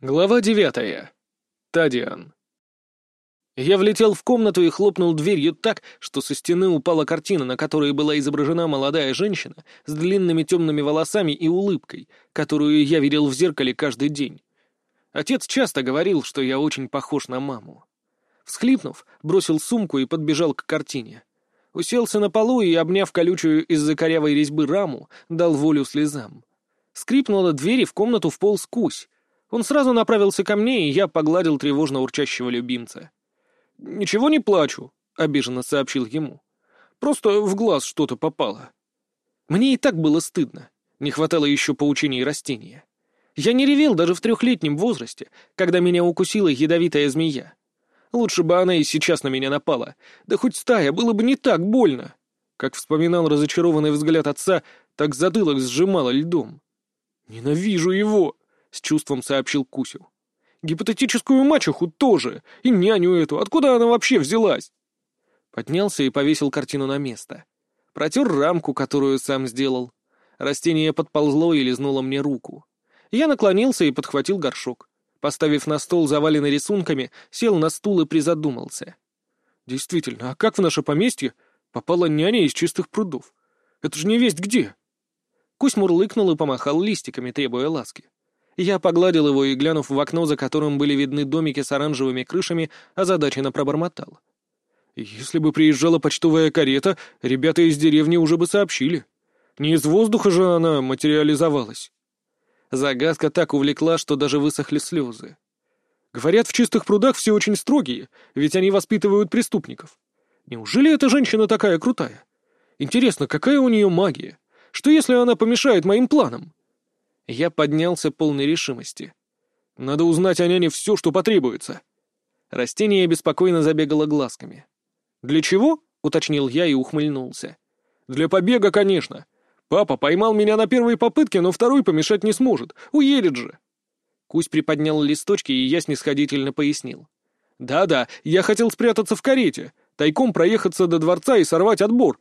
Глава девятая. Тадиан. Я влетел в комнату и хлопнул дверью так, что со стены упала картина, на которой была изображена молодая женщина с длинными темными волосами и улыбкой, которую я видел в зеркале каждый день. Отец часто говорил, что я очень похож на маму. Всхлипнув, бросил сумку и подбежал к картине. Уселся на полу и, обняв колючую из-за корявой резьбы раму, дал волю слезам. Скрипнула дверь, и в комнату вполз кусь, он сразу направился ко мне, и я погладил тревожно урчащего любимца. «Ничего не плачу», — обиженно сообщил ему. «Просто в глаз что-то попало». Мне и так было стыдно. Не хватало еще поучений растения. Я не ревел даже в трехлетнем возрасте, когда меня укусила ядовитая змея. Лучше бы она и сейчас на меня напала. Да хоть стая, было бы не так больно. Как вспоминал разочарованный взгляд отца, так затылок сжимало льдом. «Ненавижу его!» С чувством сообщил Кусю. «Гипотетическую мачеху тоже, и няню эту, откуда она вообще взялась?» Поднялся и повесил картину на место. Протер рамку, которую сам сделал. Растение подползло и лизнуло мне руку. Я наклонился и подхватил горшок. Поставив на стол, заваленный рисунками, сел на стул и призадумался. «Действительно, а как в наше поместье попала няня из чистых прудов? Это же не весть где!» Кусь мурлыкнул и помахал листиками, требуя ласки. Я погладил его и, глянув в окно, за которым были видны домики с оранжевыми крышами, озадаченно пробормотал. «Если бы приезжала почтовая карета, ребята из деревни уже бы сообщили. Не из воздуха же она материализовалась». Загадка так увлекла, что даже высохли слезы. Говорят, в чистых прудах все очень строгие, ведь они воспитывают преступников. Неужели эта женщина такая крутая? Интересно, какая у нее магия? Что если она помешает моим планам? Я поднялся полной решимости. Надо узнать о няне все, что потребуется. Растение беспокойно забегало глазками. «Для чего?» — уточнил я и ухмыльнулся. «Для побега, конечно. Папа поймал меня на первой попытке, но второй помешать не сможет. Уедет же». Кусь приподнял листочки, и я снисходительно пояснил. «Да-да, я хотел спрятаться в карете, тайком проехаться до дворца и сорвать отбор».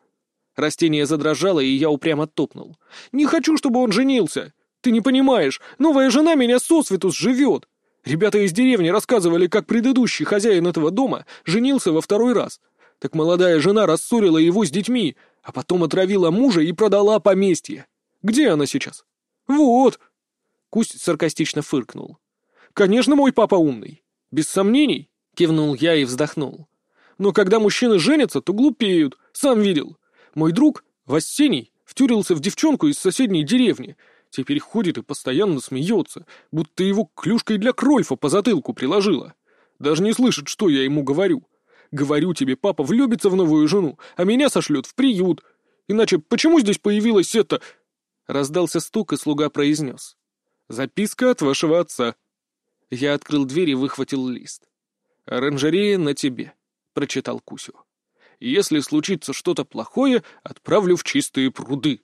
Растение задрожало, и я упрямо топнул. «Не хочу, чтобы он женился. Ты не понимаешь, новая жена меня сосвету сживет. Ребята из деревни рассказывали, как предыдущий хозяин этого дома женился во второй раз. Так молодая жена рассорила его с детьми, а потом отравила мужа и продала поместье. Где она сейчас? Вот. Кусть саркастично фыркнул. Конечно, мой папа умный. Без сомнений, кивнул я и вздохнул. Но когда мужчины женятся, то глупеют, сам видел. Мой друг, Васений, втюрился в девчонку из соседней деревни — Теперь ходит и постоянно смеется, будто его клюшкой для Крольфа по затылку приложила. Даже не слышит, что я ему говорю. Говорю тебе, папа влюбится в новую жену, а меня сошлет в приют. Иначе почему здесь появилась эта...» Раздался стук, и слуга произнес. «Записка от вашего отца». Я открыл дверь и выхватил лист. «Оранжерея на тебе», — прочитал Кусю. «Если случится что-то плохое, отправлю в чистые пруды»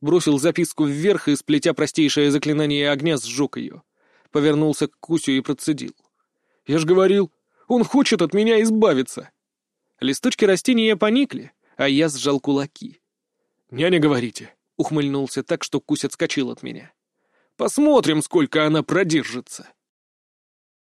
бросил записку вверх и, сплетя простейшее заклинание огня, сжег ее. Повернулся к Кусю и процедил. «Я ж говорил, он хочет от меня избавиться!» Листочки растения поникли, а я сжал кулаки. «Няня, говорите!» — ухмыльнулся так, что Кусь отскочил от меня. «Посмотрим, сколько она продержится!»